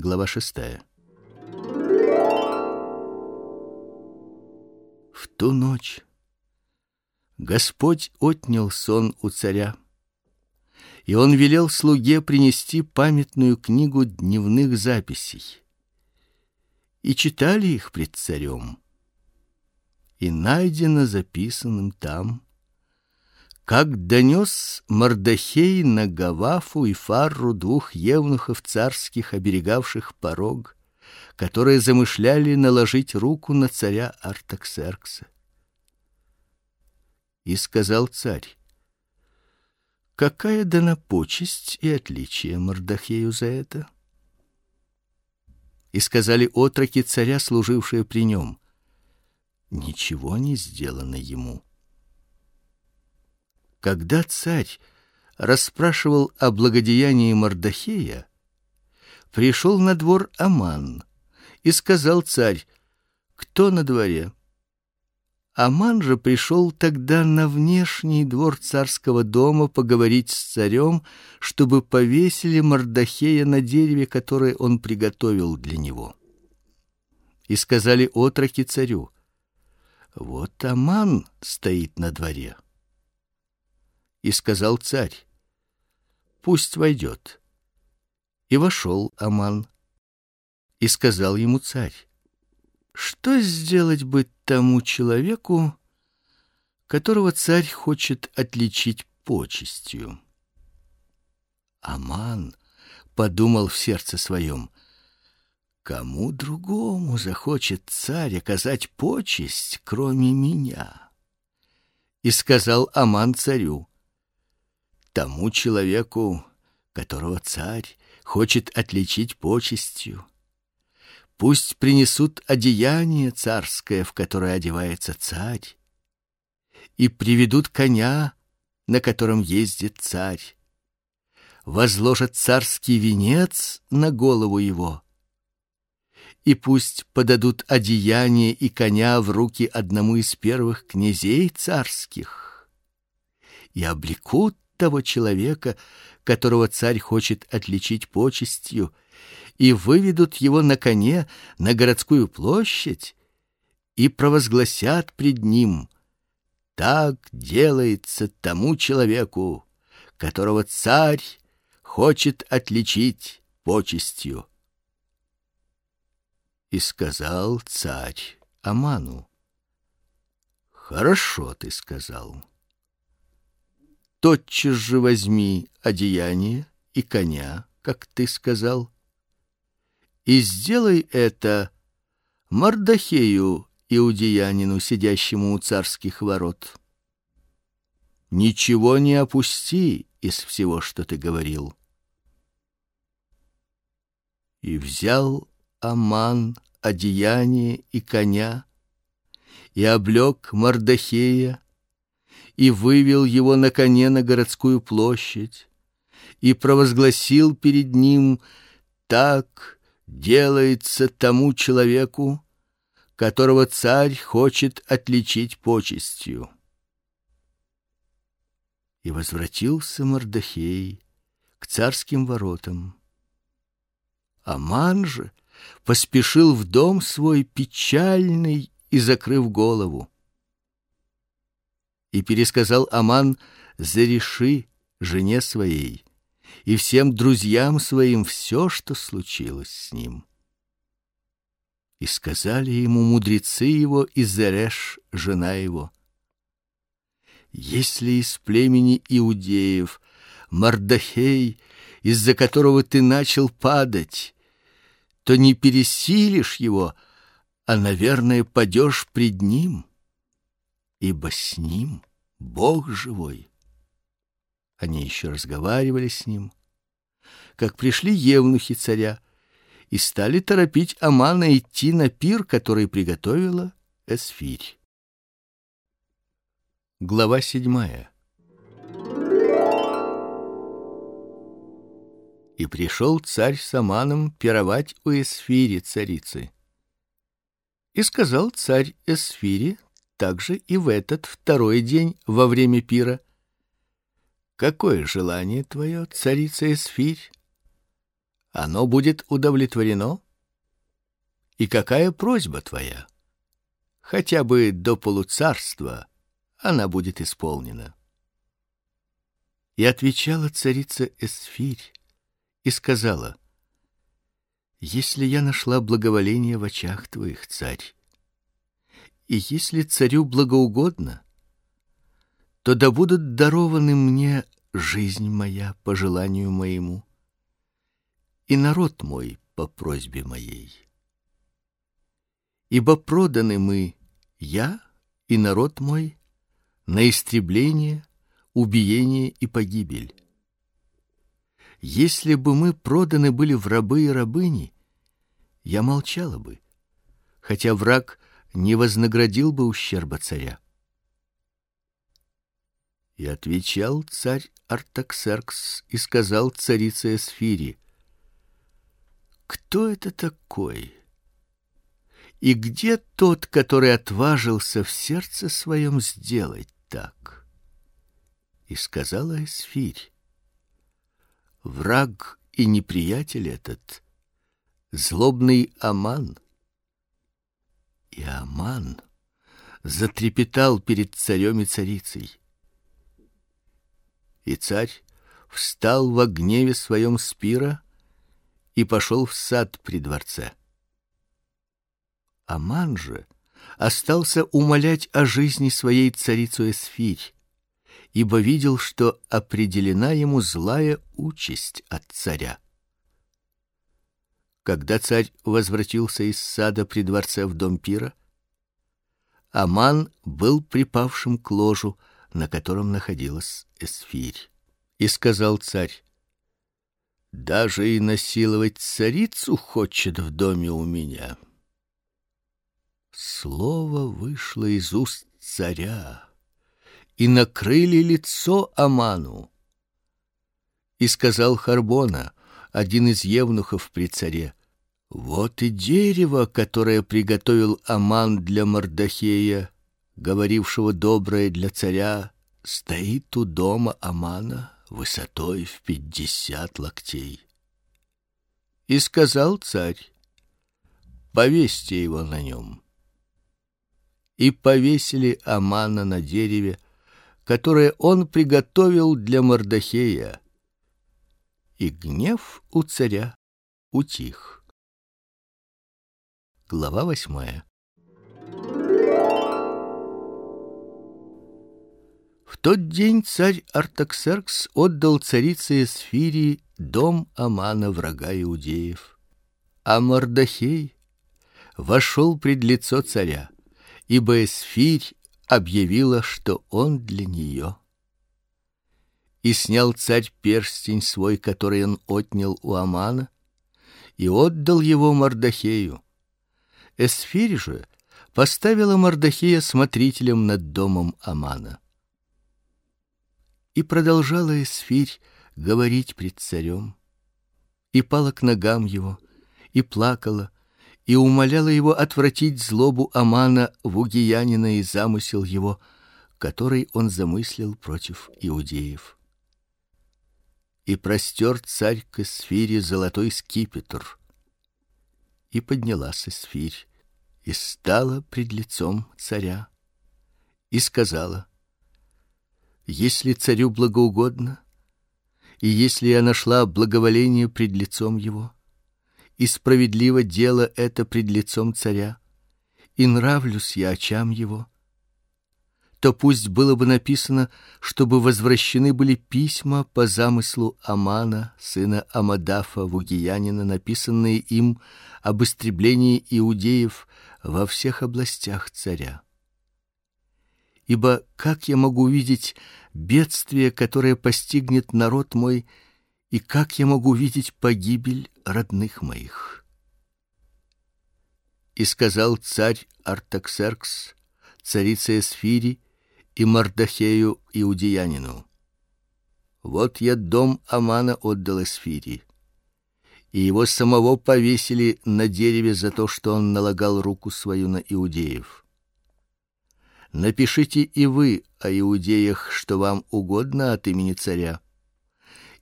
Глава 6. В ту ночь Господь отнял сон у царя, и он велел слуге принести памятную книгу дневных записей. И читали их пред царем. И найдено записанным там как донес Мордохей на Гавафу и Фарру двух евнухов царских, оберегавших порог, которые замышляли наложить руку на царя Артаксеркса. И сказал царь: Какая дана почесть и отличие Мордохею за это? И сказали отроки царя, служившие при нем: Ничего не сделано ему. Когда царь расспрашивал о благодеянии Мордохея, пришел на двор Аман и сказал царь: "Кто на дворе?" Аман же пришел тогда на внешний двор царского дома поговорить с царем, чтобы повесили Мордохея на дереве, которое он приготовил для него. И сказали отроки царю: "Вот Аман стоит на дворе" и сказал царь: "Пусть войдет". И вошел Аман. И сказал ему царь: "Что сделать бы тому человеку, которого царь хочет отличить почестью?" Аман подумал в сердце своем: кому другому захочет царь оказать почесть, кроме меня? И сказал Аман царю: тому человеку, которого царь хочет отличить почестью. Пусть принесут одеяние царское, в которое одевается царь, и приведут коня, на котором ездит царь. Возложат царский венец на голову его. И пусть подадут одеяние и коня в руки одному из первых князей царских. И облекут того человека, которого царь хочет отличить почестью, и выведут его на коне на городскую площадь и провозгласят пред ним: так делается тому человеку, которого царь хочет отличить почестью. И сказал царь Аману: Хорошо ты сказал тотчас же возьми одеяние и коня, как ты сказал, и сделай это Мардахею иудеянину, сидящему у царских ворот. Ничего не опусти из всего, что ты говорил. И взял Аман одеяние и коня и облек Мардахея и вывел его на коне на городскую площадь и провозгласил перед ним: так делается тому человеку, которого царь хочет отличить почестью. И возвратился Мордохей к царским воротам. Аман же поспешил в дом свой печальный и закрыв голову и пересказал Аман Зареши, жене своей, и всем друзьям своим все, что случилось с ним. И сказали ему мудрецы его и Зареш, жена его: Если из племени иудеев Мардахей, из-за которого ты начал падать, то не пересилишь его, а, наверное, падешь пред ним ибо с ним Бог живой. Они еще разговаривали с ним, как пришли евнухи царя и стали торопить Амана идти на пир, который приготовила Эсфирь. Глава седьмая. И пришел царь с Аманом пировать у Эсфири царицы. И сказал царь Эсфире также и в этот второй день во время пира. Какое желание твое, царица Эсфирь? оно будет удовлетворено? И какая просьба твоя? Хотя бы до полуцарства она будет исполнена. И отвечала царица Эсфирь и сказала: Если я нашла благоволение в очах твоих, царь, и если царю благоугодно, то да будут дарованы мне жизнь моя по желанию моему и народ мой по просьбе моей. Ибо проданы мы, я и народ мой, на истребление, убиение и погибель. Если бы мы проданы были в рабы и рабыни, я молчала бы, хотя враг не вознаградил бы ущерба царя. И отвечал царь Артаксеркс и сказал царице Эсфири: Кто это такой? И где тот, который отважился в сердце своем сделать так? И сказала Эсфирь: Враг и неприятель этот злобный Аман и Аман затрепетал перед царем и царицей. И царь встал во гневе своем спира и пошел в сад при дворце. Аман же остался умолять о жизни своей царицу Эсфирь, ибо видел, что определена ему злая участь от царя. Когда царь возвратился из сада при дворце в дом пира, Аман был припавшим к ложу, на котором находилась Эсфирь. И сказал царь: даже и насиловать царицу хочет в доме у меня. Слово вышло из уст царя, и накрыли лицо Аману. И сказал Харбона, один из евнухов при царе: вот и дерево, которое приготовил Аман для Мордахея, говорившего доброе для царя, стоит у дома Амана высотой в пятьдесят локтей. И сказал царь: повесьте его на нем. И повесили Амана на дереве, которое он приготовил для Мордахея. И гнев у царя утих. Глава восьмая. В тот день царь Артаксеркс отдал царице Эсфирии дом Амана, врага иудеев. А Мордахей вошел пред лицо царя, ибо Эсфирь объявила, что он для нее. И снял царь перстень свой, который он отнял у Амана, и отдал его Мордахею Эсфирь же поставила Мордахея смотрителем над домом Амана. И продолжала Эсфирь говорить пред царем, и пала к ногам его, и плакала, и умоляла его отвратить злобу Амана в угиянина и замысел его, который он замыслил против иудеев. И простер царь к Эсфире золотой скипетр, и поднялась Эсфирь и стала пред лицом царя и сказала: Если царю благоугодно, и если я нашла благоволение пред лицом его, и справедливо дело это пред лицом царя, и нравлюсь я очам его, то пусть было бы написано, чтобы возвращены были письма по замыслу Амана, сына Амадафа Вугиянина, написанные им об истреблении иудеев во всех областях царя. Ибо как я могу видеть бедствие, которое постигнет народ мой, и как я могу видеть погибель родных моих? И сказал царь Артаксеркс царице Эсфири и Мардахею иудеянину: Вот я дом Амана отдал Эсфири, и его самого повесили на дереве за то, что он налагал руку свою на иудеев. Напишите и вы о иудеях, что вам угодно от имени царя,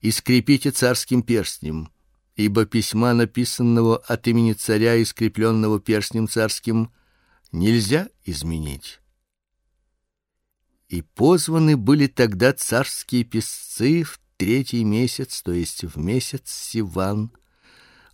и скрепите царским перстнем, ибо письма, написанного от имени царя и скрепленного перстнем царским, нельзя изменить. И позваны были тогда царские писцы в третий месяц, то есть в месяц Сиван,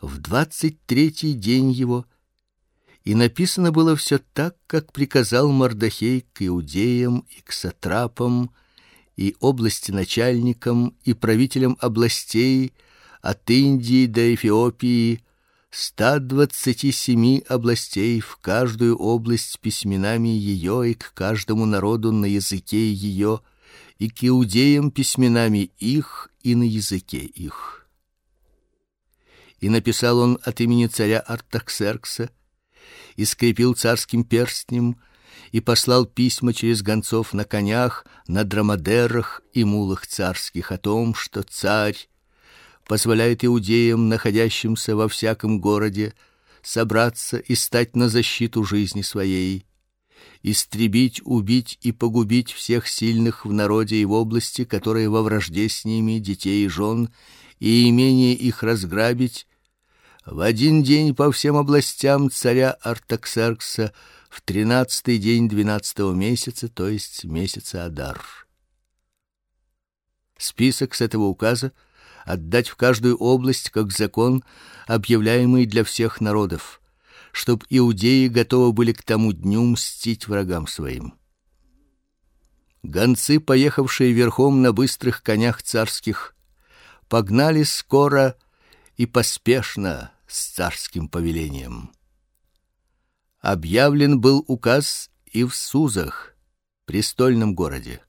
в двадцать третий день его, и написано было все так, как приказал Мардахей к иудеям и к сатрапам и области начальникам и правителям областей от Индии до Эфиопии, ста двадцати семи областей в каждую область с письменами ее и к каждому народу на языке ее, и к иудеям письменами их и на языке их. И написал он от имени царя Артаксеркса, и скрепил царским перстнем, и послал письма через гонцов на конях, на драмадерах и мулах царских о том, что царь позволяет иудеям, находящимся во всяком городе, собраться и стать на защиту жизни своей, истребить, убить и погубить всех сильных в народе и в области, которые во вражде с ними, детей и жен, и имение их разграбить в один день по всем областям царя Артаксеркса в тринадцатый день двенадцатого месяца, то есть месяца Адар. Список с этого указа отдать в каждую область как закон, объявляемый для всех народов, чтоб иудеи готовы были к тому дню мстить врагам своим. Гонцы, поехавшие верхом на быстрых конях царских, погнали скоро и поспешно с царским повелением. Объявлен был указ и в Сузах, престольном городе.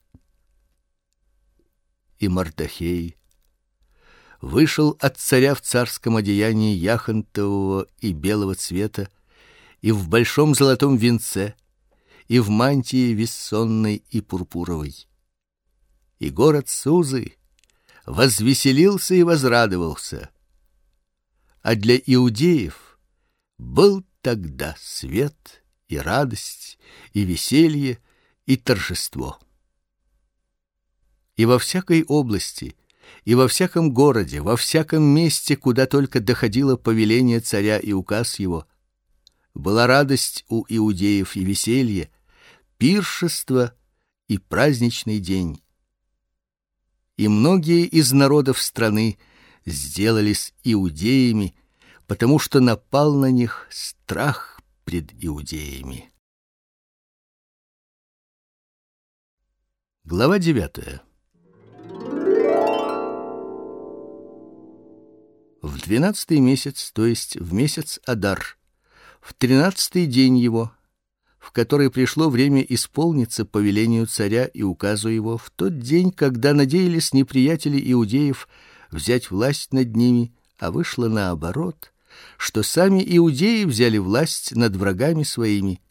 И Мартахей вышел от царя в царском одеянии яхонтового и белого цвета, и в большом золотом венце, и в мантии вессонной и пурпуровой. И город Сузы возвеселился и возрадовался. А для иудеев был тогда свет и радость, и веселье, и торжество. И во всякой области и во всяком городе, во всяком месте, куда только доходило повеление царя и указ его, была радость у иудеев и веселье, пиршество и праздничный день. И многие из народов страны сделались иудеями, потому что напал на них страх пред иудеями. Глава девятая. В двенадцатый месяц, то есть в месяц Адар, в тринадцатый день его, в который пришло время исполниться повелению царя и указу его, в тот день, когда надеялись неприятели иудеев взять власть над ними, а вышло наоборот, что сами иудеи взяли власть над врагами своими.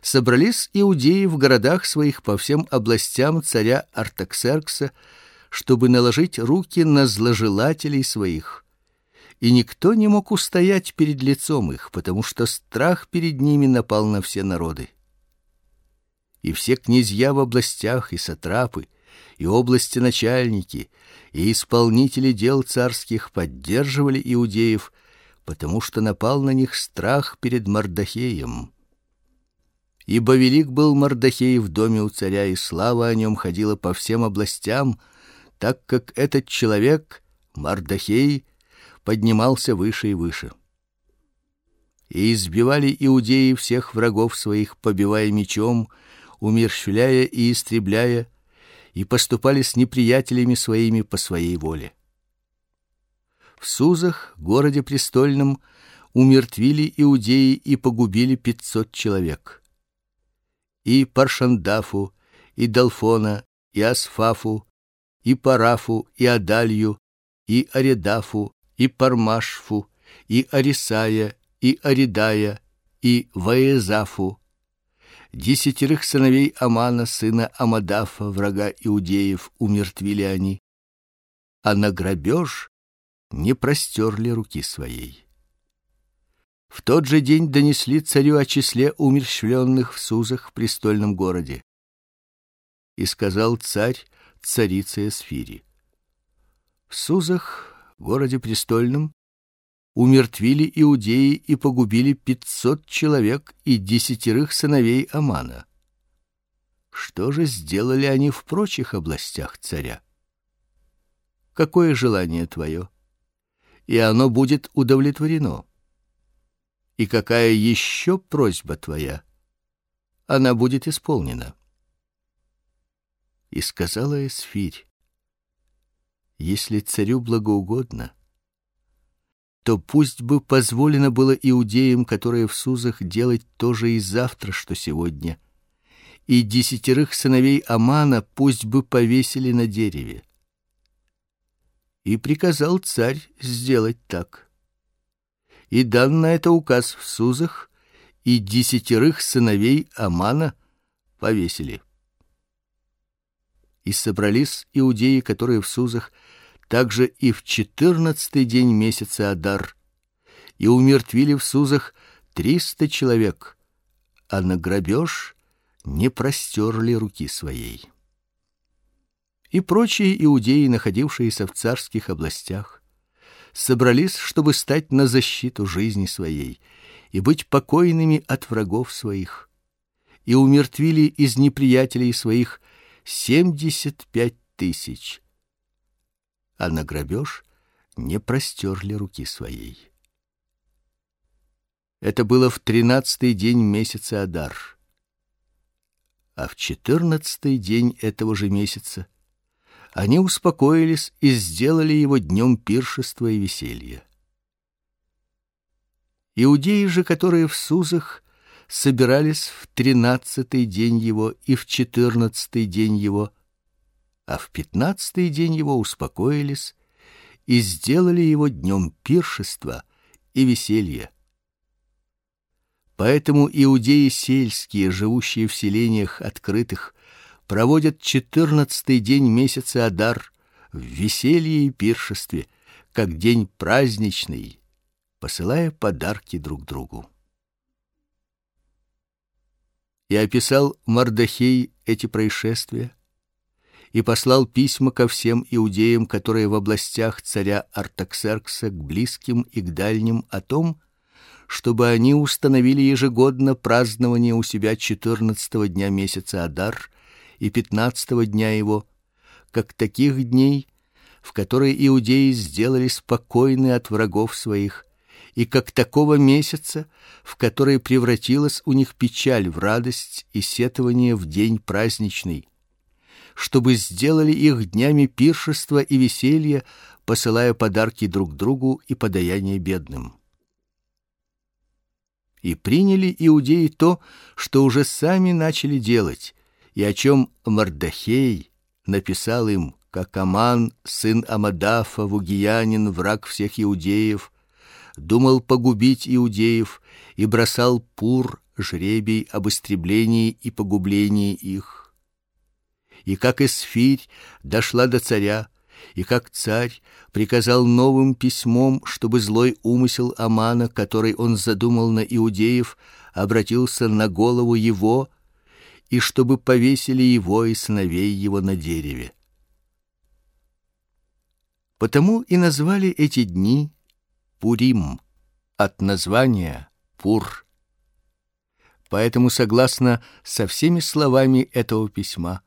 Собрались иудеи в городах своих по всем областям царя Артаксеркса, чтобы наложить руки на зложелателей своих. И никто не мог устоять перед лицом их, потому что страх перед ними напал на все народы. И все князья в областях и сатрапы, и области начальники, и исполнители дел царских поддерживали иудеев, потому что напал на них страх перед Мардахеем. Ибо велик был Мардахей в доме у царя, и слава о нем ходила по всем областям, так как этот человек, Мардахей, поднимался выше и выше. И избивали иудеи всех врагов своих, побивая мечом, умерщвляя и истребляя, и поступали с неприятелями своими по своей воле. В Сузах, городе престольном, умертвили иудеи и погубили пятьсот человек. И Паршандафу, и Далфона, и Асфафу, и Парафу, и Адалью, и Аредафу, и Пармашфу, и Арисая, и Аридая, и Ваезафу, десятерых сыновей Амана, сына Амадафа, врага иудеев, умертвили они, а на грабеж не простерли руки своей. В тот же день донесли царю о числе умерщвленных в Сузах в престольном городе. И сказал царь царице Эсфири: В Сузах городе престольном, умертвили иудеи и погубили пятьсот человек и десятерых сыновей Амана. Что же сделали они в прочих областях царя? Какое желание твое? И оно будет удовлетворено. И какая еще просьба твоя? Она будет исполнена. И сказала Эсфирь: Если царю благоугодно, то пусть бы позволено было иудеям, которые в Сузах, делать то же и завтра, что сегодня. И десятерых сыновей Амана пусть бы повесили на дереве. И приказал царь сделать так. И дан на это указ в Сузах, и десятерых сыновей Амана повесили. И собрались иудеи, которые в Сузах, также и в четырнадцатый день месяца Адар, и умертвили в Сузах триста человек, а на грабеж не простерли руки своей. И прочие иудеи, находившиеся в царских областях, собрались, чтобы стать на защиту жизни своей и быть покойными от врагов своих, и умертвили из неприятелей своих семьдесят пять тысяч а на грабеж не простерли руки своей. Это было в тринадцатый день месяца Адар. А в четырнадцатый день этого же месяца они успокоились и сделали его днем пиршества и веселья. Иудеи же, которые в Сузах собирались в тринадцатый день его и в четырнадцатый день его, а в пятнадцатый день его успокоились и сделали его днем пиршества и веселья. Поэтому иудеи сельские, живущие в селениях открытых, проводят четырнадцатый день месяца Адар в веселье и пиршестве, как день праздничный, посылая подарки друг другу. И описал Мардахей эти происшествия и послал письма ко всем иудеям, которые в областях царя Артаксеркса к близким и к дальним о том, чтобы они установили ежегодно празднование у себя четырнадцатого дня месяца Адар и пятнадцатого дня его, как таких дней, в которые иудеи сделали спокойны от врагов своих, и как такого месяца, в который превратилась у них печаль в радость и сетование в день праздничный чтобы сделали их днями пиршества и веселья, посылая подарки друг другу и подаяния бедным. И приняли иудеи то, что уже сами начали делать, и о чем Мардахей написал им, как Аман, сын Амадафа, вугиянин, враг всех иудеев, думал погубить иудеев и бросал пур жребий об истреблении и погублении их и как Эсфирь дошла до царя, и как царь приказал новым письмом, чтобы злой умысел Амана, который он задумал на иудеев, обратился на голову его, и чтобы повесили его и сыновей его на дереве. Потому и назвали эти дни Пурим от названия Пур. Поэтому согласно со всеми словами этого письма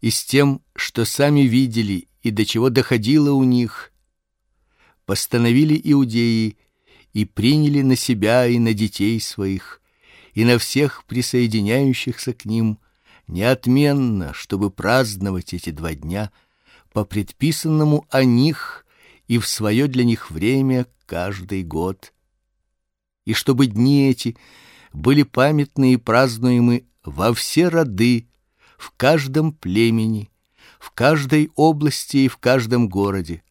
и с тем, что сами видели и до чего доходило у них, постановили иудеи и приняли на себя и на детей своих и на всех присоединяющихся к ним неотменно, чтобы праздновать эти два дня по предписанному о них и в свое для них время каждый год, и чтобы дни эти были памятны и празднуемы во все роды в каждом племени, в каждой области и в каждом городе.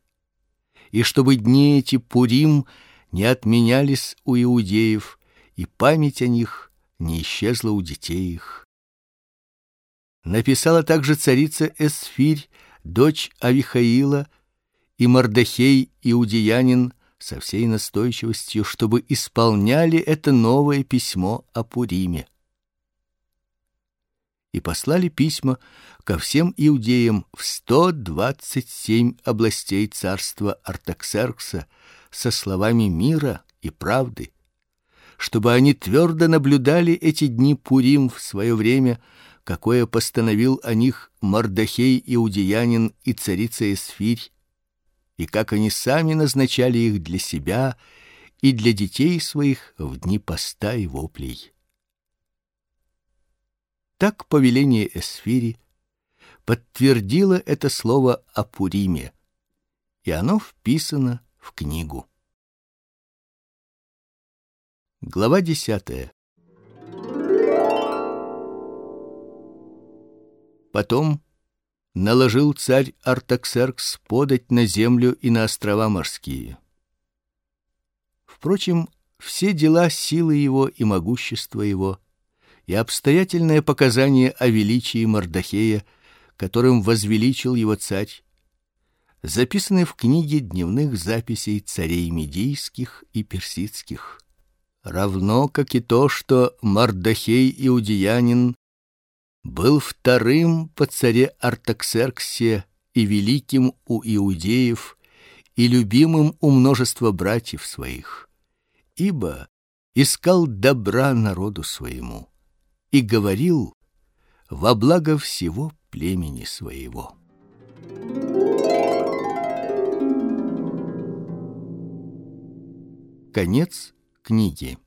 И чтобы дни эти Пурим не отменялись у иудеев, и память о них не исчезла у детей их. Написала также царица Эсфирь, дочь Авихаила, и Мардахей иудеянин со всей настойчивостью, чтобы исполняли это новое письмо о Пуриме и послали письма ко всем иудеям в сто двадцать семь областей царства Артаксеркса со словами мира и правды, чтобы они твердо наблюдали эти дни Пурим в свое время, какое постановил о них Мардахей иудеянин и царица Эсфирь, и как они сами назначали их для себя и для детей своих в дни поста и воплей. Так повеление Эсфири подтвердило это слово о Пуриме, и оно вписано в книгу. Глава десятая. Потом наложил царь Артаксеркс подать на землю и на острова морские. Впрочем, все дела силы его и могущества его и обстоятельное показание о величии Мардахея, которым возвеличил его царь, записаны в книге дневных записей царей медийских и персидских, равно как и то, что Мардахей иудеянин был вторым по царе Артаксерксе и великим у иудеев и любимым у множества братьев своих, ибо искал добра народу своему и говорил во благо всего племени своего. Конец книги.